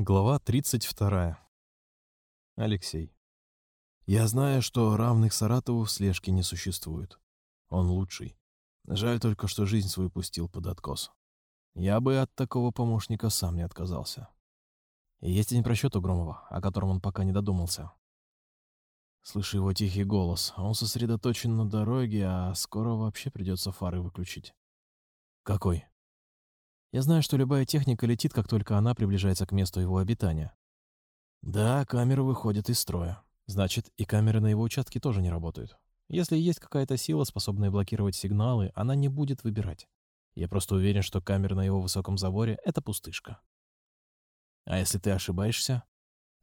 Глава 32. Алексей. Я знаю, что равных Саратову в слежке не существует. Он лучший. Жаль только, что жизнь свою пустил под откос. Я бы от такого помощника сам не отказался. И есть один просчет у Громова, о котором он пока не додумался. Слышу его тихий голос. Он сосредоточен на дороге, а скоро вообще придется фары выключить. Какой? Я знаю, что любая техника летит, как только она приближается к месту его обитания. Да, камеры выходят из строя. Значит, и камеры на его участке тоже не работают. Если есть какая-то сила, способная блокировать сигналы, она не будет выбирать. Я просто уверен, что камеры на его высоком заборе — это пустышка. А если ты ошибаешься?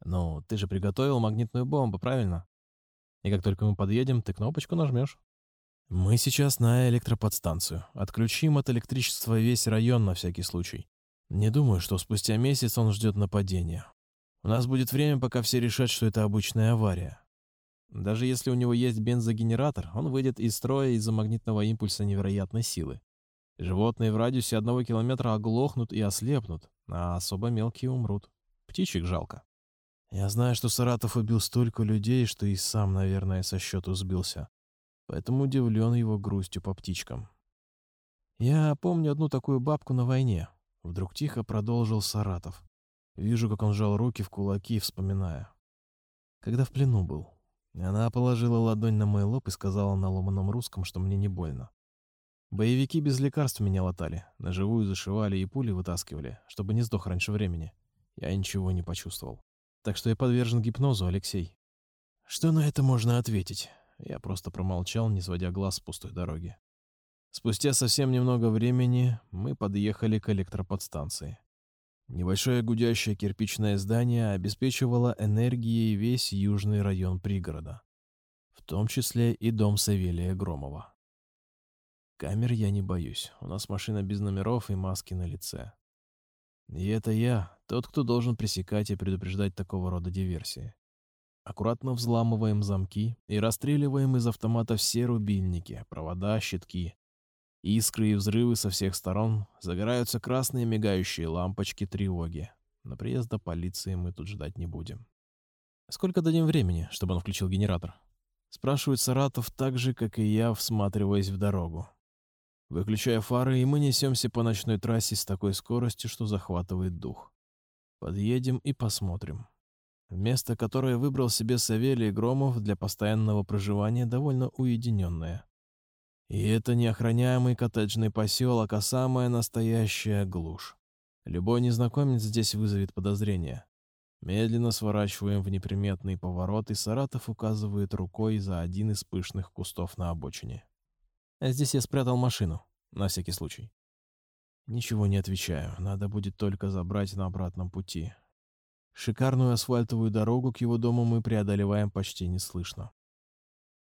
Ну, ты же приготовил магнитную бомбу, правильно? И как только мы подъедем, ты кнопочку нажмешь. Мы сейчас на электроподстанцию. Отключим от электричества весь район на всякий случай. Не думаю, что спустя месяц он ждет нападения. У нас будет время, пока все решат, что это обычная авария. Даже если у него есть бензогенератор, он выйдет из строя из-за магнитного импульса невероятной силы. Животные в радиусе одного километра оглохнут и ослепнут, а особо мелкие умрут. Птичек жалко. Я знаю, что Саратов убил столько людей, что и сам, наверное, со счету сбился поэтому удивлен его грустью по птичкам. Я помню одну такую бабку на войне. Вдруг тихо продолжил Саратов. Вижу, как он сжал руки в кулаки, вспоминая. Когда в плену был. Она положила ладонь на мой лоб и сказала на ломаном русском, что мне не больно. Боевики без лекарств меня латали, на живую зашивали и пули вытаскивали, чтобы не сдох раньше времени. Я ничего не почувствовал. Так что я подвержен гипнозу, Алексей. Что на это можно ответить? Я просто промолчал, не сводя глаз с пустой дороги. Спустя совсем немного времени мы подъехали к электроподстанции. Небольшое гудящее кирпичное здание обеспечивало энергией весь южный район пригорода, в том числе и дом Савелия Громова. Камер я не боюсь, у нас машина без номеров и маски на лице. И это я, тот, кто должен пресекать и предупреждать такого рода диверсии. Аккуратно взламываем замки и расстреливаем из автомата все рубильники, провода, щитки. Искры и взрывы со всех сторон, загораются красные мигающие лампочки тревоги. На приезда полиции мы тут ждать не будем. Сколько дадим времени, чтобы он включил генератор? Спрашивает Саратов так же, как и я, всматриваясь в дорогу. Выключая фары, и мы несемся по ночной трассе с такой скоростью, что захватывает дух. Подъедем и посмотрим. Место, которое выбрал себе Савелий Громов для постоянного проживания, довольно уединенное. И это не охраняемый коттеджный поселок, а самая настоящая глушь. Любой незнакомец здесь вызовет подозрение. Медленно сворачиваем в неприметный поворот, и Саратов указывает рукой за один из пышных кустов на обочине. А здесь я спрятал машину, на всякий случай. Ничего не отвечаю, надо будет только забрать на обратном пути. Шикарную асфальтовую дорогу к его дому мы преодолеваем почти неслышно.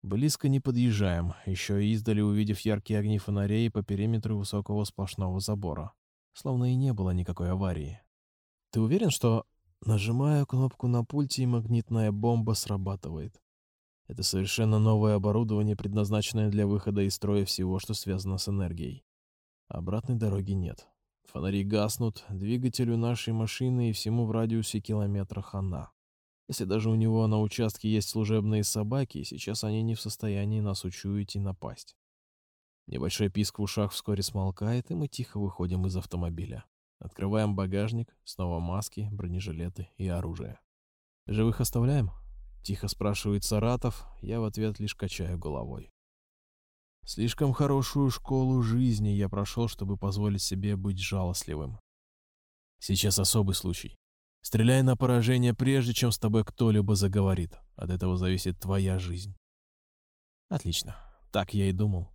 Близко не подъезжаем, еще и издали увидев яркие огни фонарей по периметру высокого сплошного забора. Словно и не было никакой аварии. Ты уверен, что... Нажимаю кнопку на пульте, и магнитная бомба срабатывает. Это совершенно новое оборудование, предназначенное для выхода из строя всего, что связано с энергией. Обратной дороги нет. Фонари гаснут, двигателю нашей машины и всему в радиусе километра хана. Если даже у него на участке есть служебные собаки, сейчас они не в состоянии нас учуять и напасть. Небольшой писк в ушах вскоре смолкает, и мы тихо выходим из автомобиля. Открываем багажник, снова маски, бронежилеты и оружие. «Живых оставляем?» — тихо спрашивает Саратов, я в ответ лишь качаю головой. Слишком хорошую школу жизни я прошел, чтобы позволить себе быть жалостливым. Сейчас особый случай. Стреляй на поражение, прежде чем с тобой кто-либо заговорит. От этого зависит твоя жизнь. Отлично. Так я и думал.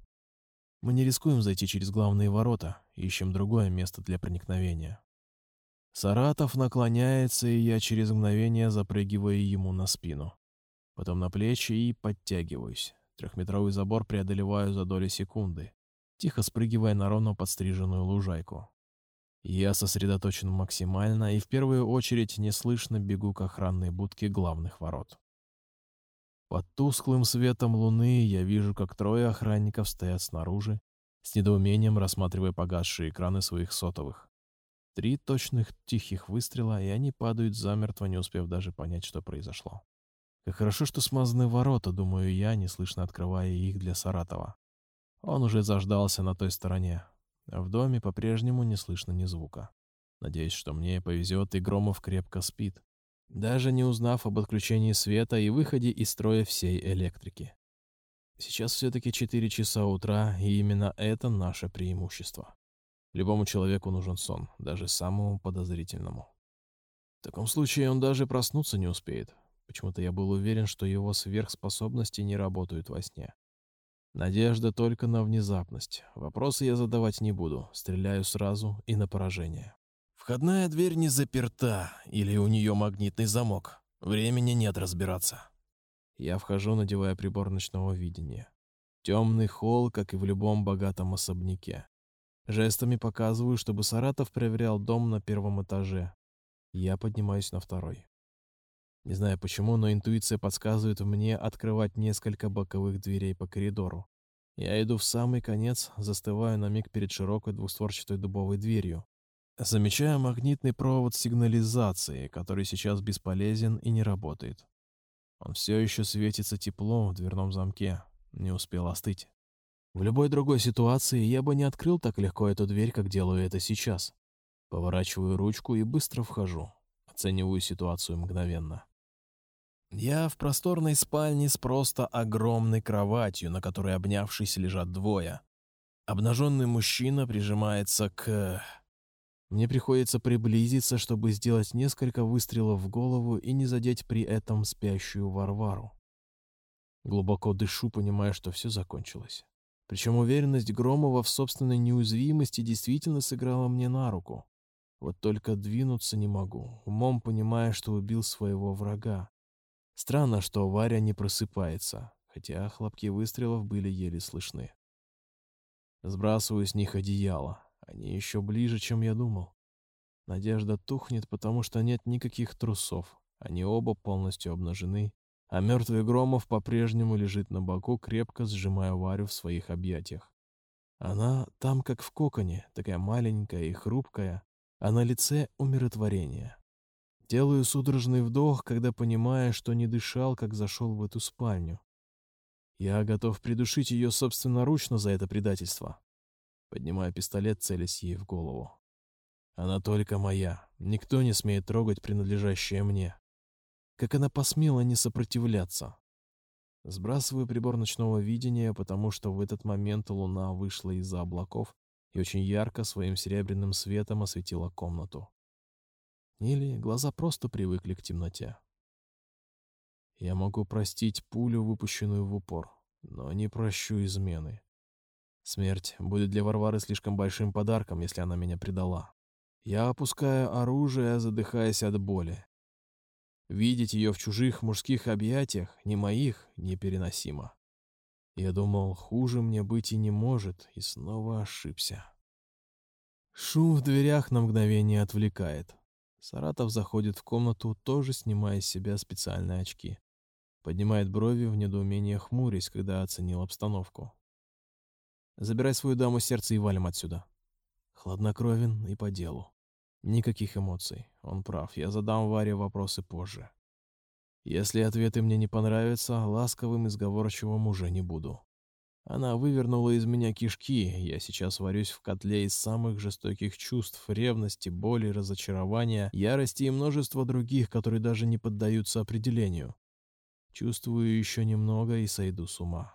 Мы не рискуем зайти через главные ворота, ищем другое место для проникновения. Саратов наклоняется, и я через мгновение запрыгиваю ему на спину. Потом на плечи и подтягиваюсь. Трехметровый забор преодолеваю за доли секунды, тихо спрыгивая на ровно подстриженную лужайку. Я сосредоточен максимально и в первую очередь неслышно бегу к охранной будке главных ворот. Под тусклым светом луны я вижу, как трое охранников стоят снаружи, с недоумением рассматривая погасшие экраны своих сотовых. Три точных тихих выстрела, и они падают замертво, не успев даже понять, что произошло. Как хорошо, что смазаны ворота, думаю я, неслышно открывая их для Саратова. Он уже заждался на той стороне. В доме по-прежнему не слышно ни звука. Надеюсь, что мне повезет, и Громов крепко спит, даже не узнав об отключении света и выходе из строя всей электрики. Сейчас все-таки 4 часа утра, и именно это наше преимущество. Любому человеку нужен сон, даже самому подозрительному. В таком случае он даже проснуться не успеет. Почему-то я был уверен, что его сверхспособности не работают во сне. Надежда только на внезапность. Вопросы я задавать не буду, стреляю сразу и на поражение. Входная дверь не заперта, или у нее магнитный замок. Времени нет разбираться. Я вхожу, надевая прибор ночного видения. Темный холл, как и в любом богатом особняке. Жестами показываю, чтобы Саратов проверял дом на первом этаже. Я поднимаюсь на второй. Не знаю почему, но интуиция подсказывает мне открывать несколько боковых дверей по коридору. Я иду в самый конец, застываю на миг перед широкой двустворчатой дубовой дверью. Замечаю магнитный провод сигнализации, который сейчас бесполезен и не работает. Он все еще светится теплом в дверном замке, не успел остыть. В любой другой ситуации я бы не открыл так легко эту дверь, как делаю это сейчас. Поворачиваю ручку и быстро вхожу. Оцениваю ситуацию мгновенно. Я в просторной спальне с просто огромной кроватью, на которой, обнявшись, лежат двое. Обнаженный мужчина прижимается к... Мне приходится приблизиться, чтобы сделать несколько выстрелов в голову и не задеть при этом спящую Варвару. Глубоко дышу, понимая, что все закончилось. Причем уверенность Громова в собственной неуязвимости действительно сыграла мне на руку. Вот только двинуться не могу, умом понимая, что убил своего врага. Странно, что Варя не просыпается, хотя хлопки выстрелов были еле слышны. Сбрасываю с них одеяло. Они еще ближе, чем я думал. Надежда тухнет, потому что нет никаких трусов. Они оба полностью обнажены, а мертвый Громов по-прежнему лежит на боку, крепко сжимая Варю в своих объятиях. Она там, как в коконе, такая маленькая и хрупкая, а на лице умиротворение. Делаю судорожный вдох, когда понимаю, что не дышал, как зашел в эту спальню. Я готов придушить ее собственноручно за это предательство. Поднимаю пистолет, целясь ей в голову. Она только моя. Никто не смеет трогать принадлежащее мне. Как она посмела не сопротивляться? Сбрасываю прибор ночного видения, потому что в этот момент луна вышла из-за облаков и очень ярко своим серебряным светом осветила комнату. Или глаза просто привыкли к темноте. Я могу простить пулю, выпущенную в упор, но не прощу измены. Смерть будет для Варвары слишком большим подарком, если она меня предала. Я опускаю оружие, задыхаясь от боли. Видеть ее в чужих мужских объятиях, не моих, непереносимо. Я думал, хуже мне быть и не может, и снова ошибся. Шум в дверях на мгновение отвлекает. Саратов заходит в комнату, тоже снимая с себя специальные очки. Поднимает брови в недоумении хмурясь, когда оценил обстановку. Забирай свою даму сердце и валим отсюда. Хладнокровен и по делу. Никаких эмоций. Он прав. Я задам Варе вопросы позже. Если ответы мне не понравятся, ласковым и сговорчивым уже не буду. Она вывернула из меня кишки, я сейчас варюсь в котле из самых жестоких чувств, ревности, боли, разочарования, ярости и множества других, которые даже не поддаются определению. Чувствую еще немного и сойду с ума.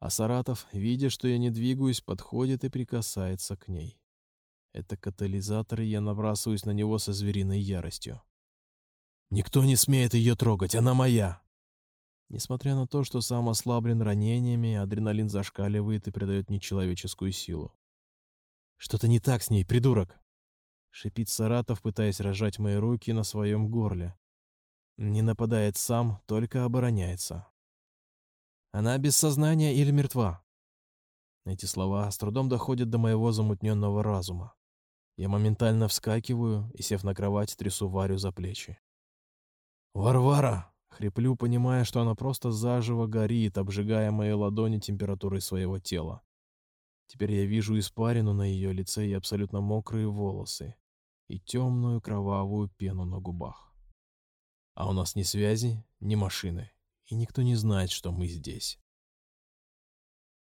А Саратов, видя, что я не двигаюсь, подходит и прикасается к ней. Это катализатор, и я набрасываюсь на него со звериной яростью. «Никто не смеет ее трогать, она моя!» Несмотря на то, что сам ослаблен ранениями, адреналин зашкаливает и придает нечеловеческую силу. «Что-то не так с ней, придурок!» Шипит Саратов, пытаясь рожать мои руки на своем горле. Не нападает сам, только обороняется. Она без сознания или мертва?» Эти слова с трудом доходят до моего замутненного разума. Я моментально вскакиваю и, сев на кровать, трясу Варю за плечи. «Варвара!» — хриплю, понимая, что она просто заживо горит, обжигая мои ладони температурой своего тела. Теперь я вижу испарину на ее лице и абсолютно мокрые волосы. и темную кровавую пену на губах. А у нас ни связи, ни машины, и никто не знает, что мы здесь.